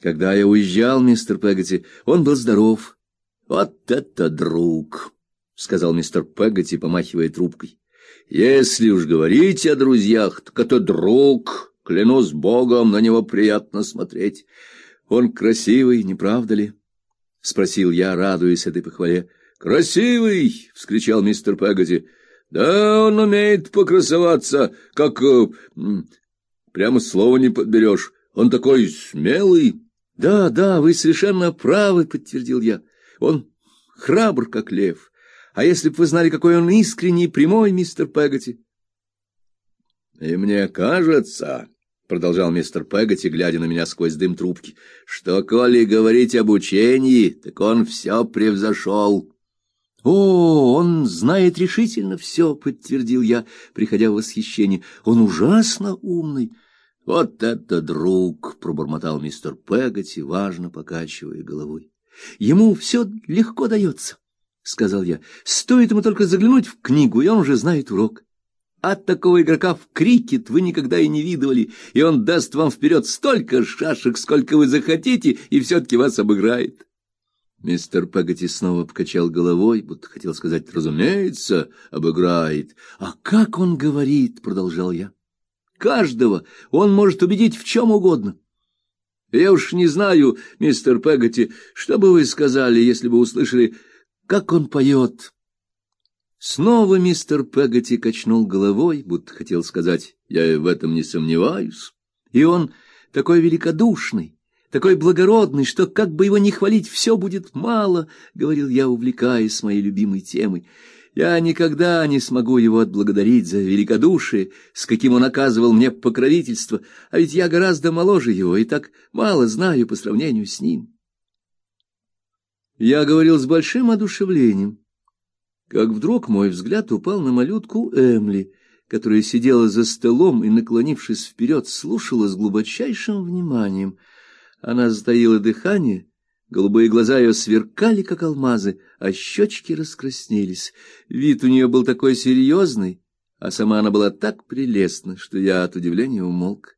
Когда я уезжал, мистер Пегати, он был здоров. Вот это друг, сказал мистер Пегати, помахивая трубкой. Если уж говорить о друзьях, так это друг. Клянусь богом, на него приятно смотреть. Он красивый, не правда ли? спросил я, радуясь этой похвале. Красивый, вскричал мистер Пегати. Да, он умеет покрасоваться, как э, прямо слова не подберешь. Он такой смелый. Да, да, вы совершенно правы, подтвердил я. Он храбр, как лев. А если бы вы знали, какой он искренний и прямой, мистер Пегати. И мне кажется, продолжал мистер Пегати, глядя на меня сквозь дым трубки, что коли говорить об учении, так он все превзошел. О, он знает решительно все, подтвердил я, приходя в восхищение. Он ужасно умный. Вот это друг, пробормотал мистер Пегати, важно покачивая головой. Ему все легко дается, сказал я. Стоит ему только заглянуть в книгу, и он уже знает урок. От такого игрока в крикет вы никогда и не видывали, и он даст вам вперед столько шашек, сколько вы захотите, и все-таки вас обыграет. Мистер Пегати снова покачал головой, будто хотел сказать, разумеется, обыграет. А как он говорит, продолжал я. Каждого он может убедить в чем угодно. Я уж не знаю, мистер Пегати, что бы вы сказали, если бы услышали, как он поет. Снова мистер Пегати качнул головой, будто хотел сказать: "Я в этом не сомневаюсь". И он такой великодушный, такой благородный, что как бы его ни хвалить, все будет мало, говорил я, увлекаясь моей любимой темой. Я никогда не смогу его отблагодарить за великодушие, с каким он оказывал мне покровительство, а ведь я гораздо моложе его и так мало знаю по сравнению с ним. Я говорил с большим одушевлением, как вдруг мой взгляд упал на малютку Эмли, которая сидела за столом и, наклонившись вперед, слушала с глубочайшим вниманием. Она затаила дыхание Голубые глаза ее сверкали, как алмазы, а щечки раскраснелись. Вид у нее был такой серьезный, а сама она была так прелестна, что я от удивления умолк.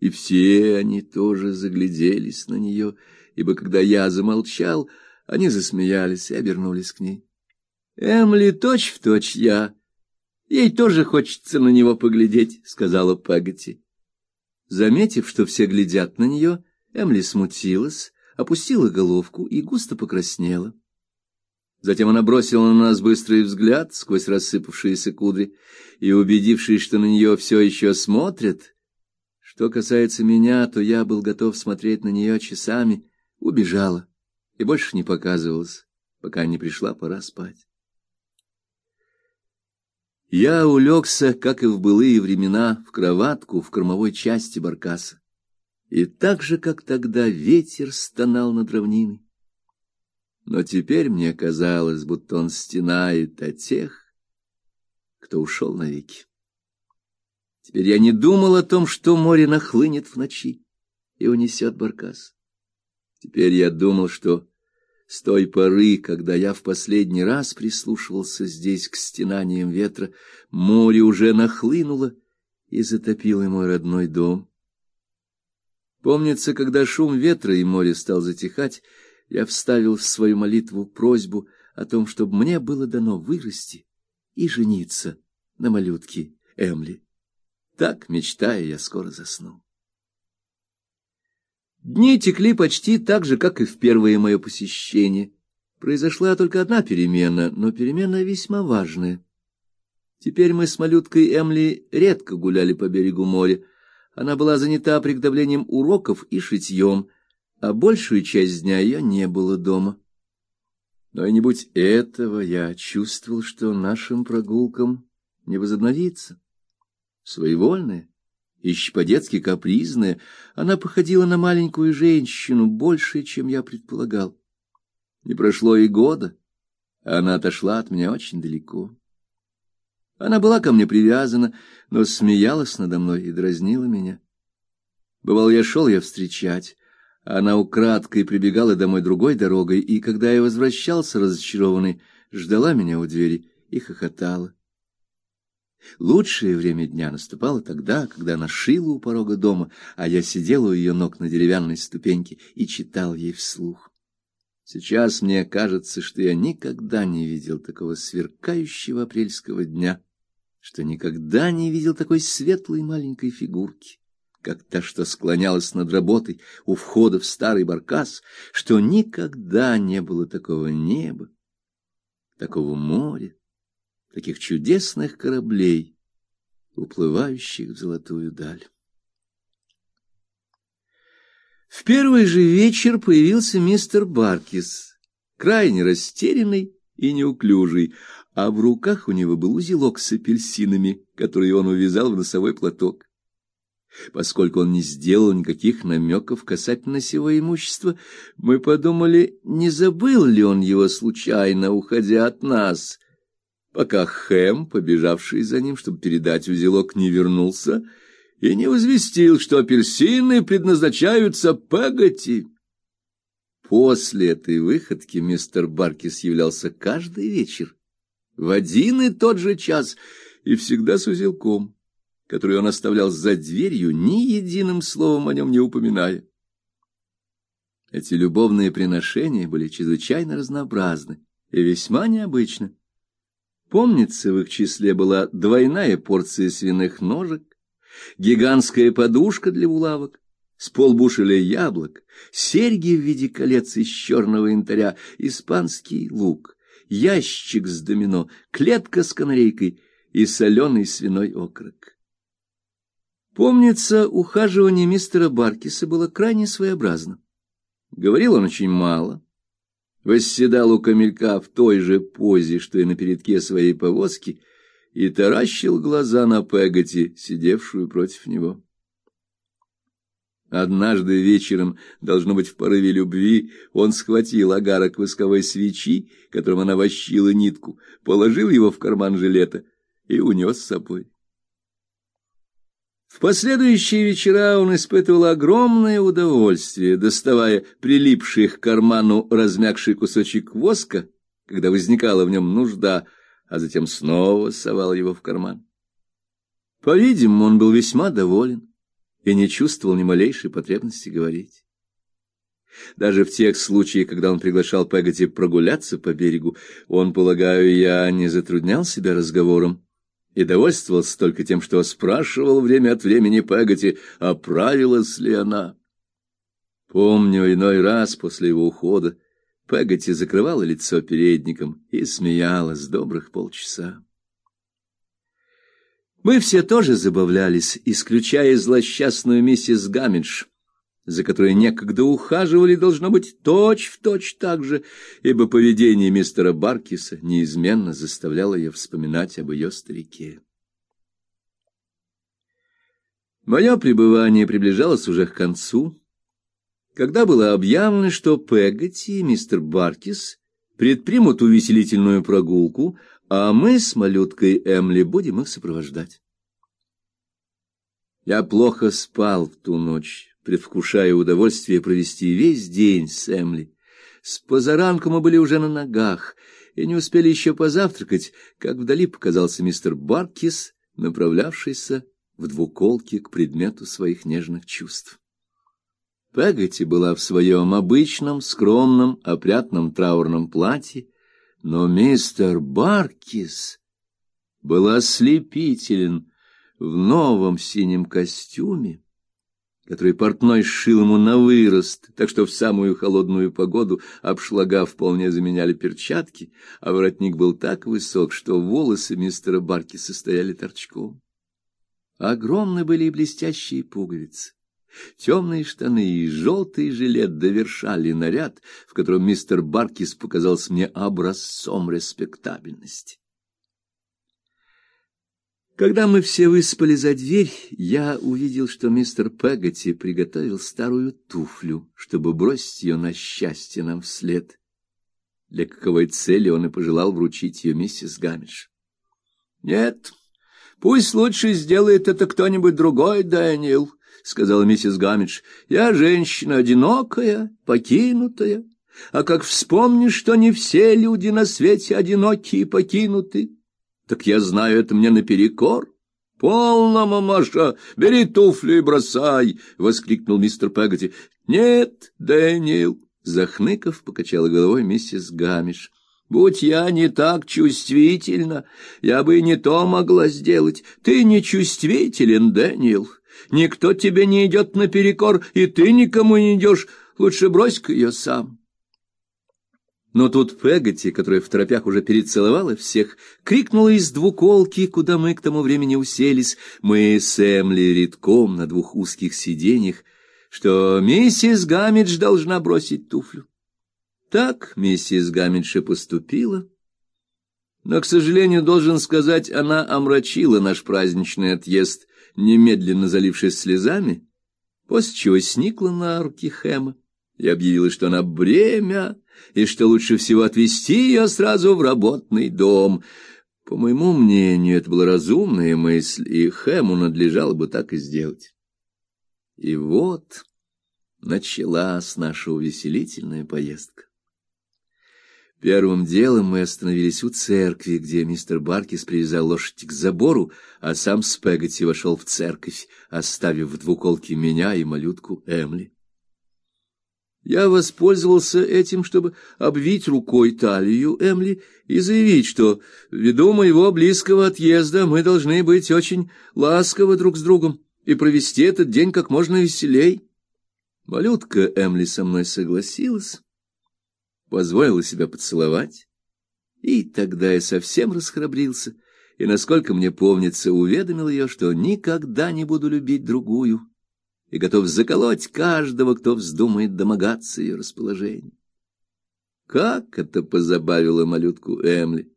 И все они тоже загляделись на нее, ибо когда я замолчал, они засмеялись и обернулись к ней. Эмли точь-в-точь я. Ей тоже хочется на него поглядеть, сказала Пагати. Заметив, что все глядят на нее, Эмли смутилась опустила головку и густо покраснела. Затем она бросила на нас быстрый взгляд сквозь рассыпавшиеся кудри и, убедившись, что на нее все еще смотрят, что касается меня, то я был готов смотреть на нее часами, убежала и больше не показывалась, пока не пришла пора спать. Я улегся, как и в былые времена, в кроватку в кормовой части баркаса и так же, как тогда, ветер стонал над равниной. Но теперь мне казалось, будто он стенает о тех, кто ушел навеки. Теперь я не думал о том, что море нахлынет в ночи и унесет баркас. Теперь я думал, что с той поры, когда я в последний раз прислушивался здесь к стенаниям ветра, море уже нахлынуло и затопило мой родной дом. Помнится, когда шум ветра и море стал затихать, я вставил в свою молитву просьбу о том, чтобы мне было дано вырасти и жениться на малютке Эмли. Так, мечтая, я скоро заснул. Дни текли почти так же, как и в первое мое посещение. Произошла только одна перемена, но перемена весьма важная. Теперь мы с малюткой Эмли редко гуляли по берегу моря, она была занята приготовлением уроков и шитьем, а большую часть дня ее не было дома. Но и не будь этого, я чувствовал, что нашим прогулкам не возобновится. Своевольная, еще по-детски капризная, она походила на маленькую женщину больше, чем я предполагал. Не прошло и года, а она отошла от меня очень далеко. Она была ко мне привязана, но смеялась надо мной и дразнила меня. Бывал, я шел ее встречать, а она украдкой прибегала домой другой дорогой, и когда я возвращался разочарованный, ждала меня у двери и хохотала. Лучшее время дня наступало тогда, когда она шила у порога дома, а я сидел у ее ног на деревянной ступеньке и читал ей вслух. Сейчас мне кажется, что я никогда не видел такого сверкающего апрельского дня, что никогда не видел такой светлой маленькой фигурки, как та, что склонялась над работой у входа в старый баркас, что никогда не было такого неба, такого моря, таких чудесных кораблей, уплывающих в золотую даль. В первый же вечер появился мистер Баркис, крайне растерянный и неуклюжий, а в руках у него был узелок с апельсинами, который он увязал в носовой платок. Поскольку он не сделал никаких намеков касательно сего имущества, мы подумали, не забыл ли он его случайно, уходя от нас. Пока Хэм, побежавший за ним, чтобы передать узелок, не вернулся, — и не возвестил, что апельсины предназначаются Пегати. После этой выходки мистер Баркис являлся каждый вечер, в один и тот же час, и всегда с узелком, который он оставлял за дверью, ни единым словом о нем не упоминая. Эти любовные приношения были чрезвычайно разнообразны и весьма необычны. Помнится, в их числе была двойная порция свиных ножек, гигантская подушка для булавок, с полбушеля яблок, серьги в виде колец из черного янтаря, испанский лук, ящик с домино, клетка с канарейкой и соленый свиной окорок. Помнится, ухаживание мистера Баркиса было крайне своеобразно. Говорил он очень мало, восседал у камелька в той же позе, что и на передке своей повозки — и таращил глаза на Пегати, сидевшую против него. Однажды вечером, должно быть, в порыве любви, он схватил огарок восковой свечи, которым она вощила нитку, положил его в карман жилета и унес с собой. В последующие вечера он испытывал огромное удовольствие, доставая прилипший к карману размягший кусочек воска, когда возникала в нем нужда — а затем снова совал его в карман. По-видимому, он был весьма доволен и не чувствовал ни малейшей потребности говорить. Даже в тех случаях, когда он приглашал Пегати прогуляться по берегу, он, полагаю, я не затруднял себя разговором и довольствовался только тем, что спрашивал время от времени Пегати, оправилась ли она. Помню, иной раз после его ухода Пегати закрывала лицо передником и смеялась добрых полчаса. Мы все тоже забавлялись, исключая злосчастную миссис Гаммидж, за которой некогда ухаживали, должно быть, точь-в-точь точь так же, ибо поведение мистера Баркиса неизменно заставляло ее вспоминать об ее старике. Мое пребывание приближалось уже к концу, когда было объявлено, что Пегати и мистер Баркис предпримут увеселительную прогулку, а мы с малюткой Эмли будем их сопровождать. Я плохо спал в ту ночь, предвкушая удовольствие провести весь день с Эмли. С позаранку мы были уже на ногах и не успели еще позавтракать, как вдали показался мистер Баркис, направлявшийся в двуколке к предмету своих нежных чувств. Пегати была в своем обычном, скромном, опрятном траурном платье, но мистер Баркис был ослепителен в новом синем костюме, который портной сшил ему на вырост, так что в самую холодную погоду обшлага вполне заменяли перчатки, а воротник был так высок, что волосы мистера Баркиса стояли торчком. Огромны были и блестящие пуговицы. Темные штаны и желтый жилет довершали наряд, в котором мистер Баркис показался мне образцом респектабельности. Когда мы все выспали за дверь, я увидел, что мистер Пегати приготовил старую туфлю, чтобы бросить ее на счастье нам вслед. Для каковой цели он и пожелал вручить ее миссис Гамидж. — Нет, пусть лучше сделает это кто-нибудь другой, Дэниел, — сказала миссис Гамидж. — Я женщина одинокая, покинутая. А как вспомнишь, что не все люди на свете одиноки и покинуты, Так я знаю, это мне наперекор. «Полно, мамаша, бери туфли и бросай!» — воскликнул мистер Пегати. «Нет, Дэниел!» — захныков покачала головой миссис Гамиш. «Будь я не так чувствительна, я бы и не то могла сделать. Ты не чувствителен, Дэниел. Никто тебе не идет наперекор, и ты никому не идешь. Лучше брось-ка ее сам». Но тут Пегати, которая в торопях уже перецеловала всех, крикнула из двуколки, куда мы к тому времени уселись, мы с Эмли редком на двух узких сиденьях, что миссис Гамидж должна бросить туфлю. Так миссис Гамидж и поступила. Но, к сожалению, должен сказать, она омрачила наш праздничный отъезд, немедленно залившись слезами, после чего сникла на руки Хэма и объявила, что она бремя, и что лучше всего отвезти ее сразу в работный дом. По моему мнению, это была разумная мысль, и Хэму надлежало бы так и сделать. И вот началась наша увеселительная поездка. Первым делом мы остановились у церкви, где мистер Баркис привязал лошадь к забору, а сам Спегати вошел в церковь, оставив в двуколке меня и малютку Эмли. Я воспользовался этим, чтобы обвить рукой талию Эмли и заявить, что ввиду моего близкого отъезда мы должны быть очень ласковы друг с другом и провести этот день как можно веселей. Малютка Эмли со мной согласилась, позволила себя поцеловать, и тогда я совсем расхрабрился и, насколько мне помнится, уведомил ее, что никогда не буду любить другую и готов заколоть каждого, кто вздумает домогаться ее расположения. Как это позабавило малютку Эмли!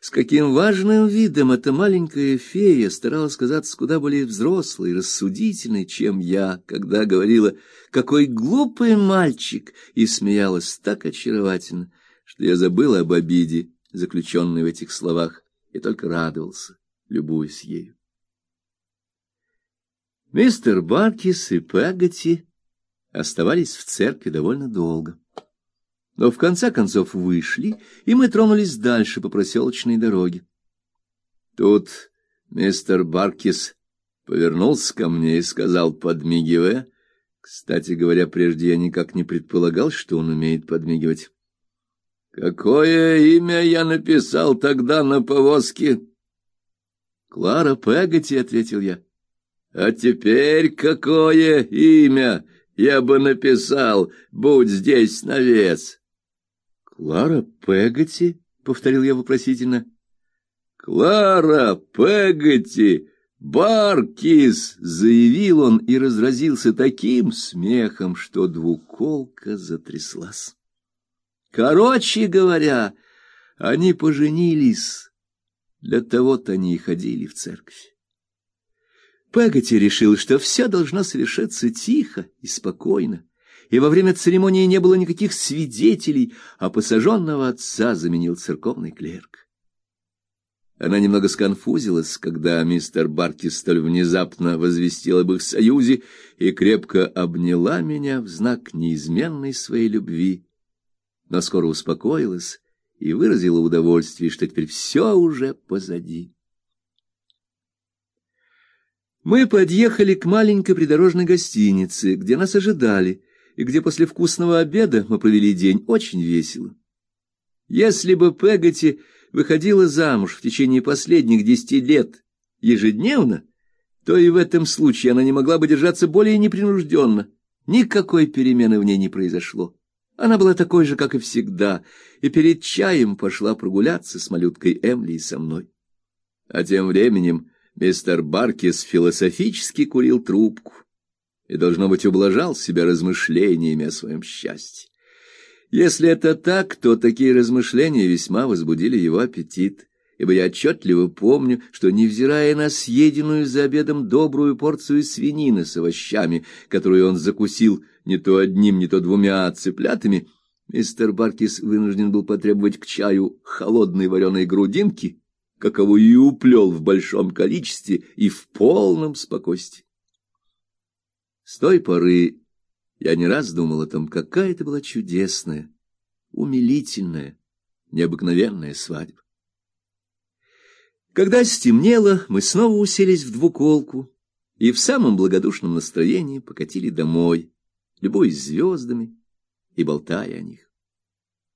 С каким важным видом эта маленькая фея старалась казаться куда более взрослой и рассудительной, чем я, когда говорила «какой глупый мальчик!» и смеялась так очаровательно, что я забыла об обиде, заключенной в этих словах, и только радовался, любуясь ею. Мистер Баркис и Пегати оставались в церкви довольно долго. Но в конце концов вышли, и мы тронулись дальше по проселочной дороге. Тут мистер Баркис повернулся ко мне и сказал, подмигивая, кстати говоря, прежде я никак не предполагал, что он умеет подмигивать. Какое имя я написал тогда на повозке? Клара Пегати, ответил я. А теперь какое имя я бы написал, будь здесь навес? Клара Пегати, повторил я вопросительно. Клара Пегати, Баркис, заявил он и разразился таким смехом, что двуколка затряслась. Короче говоря, они поженились. Для того-то они и ходили в церковь. Пегати решил, что все должно совершиться тихо и спокойно, и во время церемонии не было никаких свидетелей, а посаженного отца заменил церковный клерк. Она немного сконфузилась, когда мистер Барки столь внезапно возвестил об их союзе и крепко обняла меня в знак неизменной своей любви, но скоро успокоилась и выразила удовольствие, что теперь все уже позади. Мы подъехали к маленькой придорожной гостинице, где нас ожидали, и где после вкусного обеда мы провели день очень весело. Если бы Пегати выходила замуж в течение последних десяти лет ежедневно, то и в этом случае она не могла бы держаться более непринужденно. Никакой перемены в ней не произошло. Она была такой же, как и всегда, и перед чаем пошла прогуляться с малюткой Эмли и со мной. А тем временем Мистер Баркис философически курил трубку и, должно быть, ублажал себя размышлениями о своем счастье. Если это так, то такие размышления весьма возбудили его аппетит, ибо я отчетливо помню, что, невзирая на съеденную за обедом добрую порцию свинины с овощами, которую он закусил не то одним, не то двумя цыплятами, мистер Баркис вынужден был потребовать к чаю холодной вареной грудинки каковую и уплел в большом количестве и в полном спокойствии. С той поры я не раз думал о том, какая это была чудесная, умилительная, необыкновенная свадьба. Когда стемнело, мы снова уселись в двуколку и в самом благодушном настроении покатили домой, любуясь звездами и болтая о них.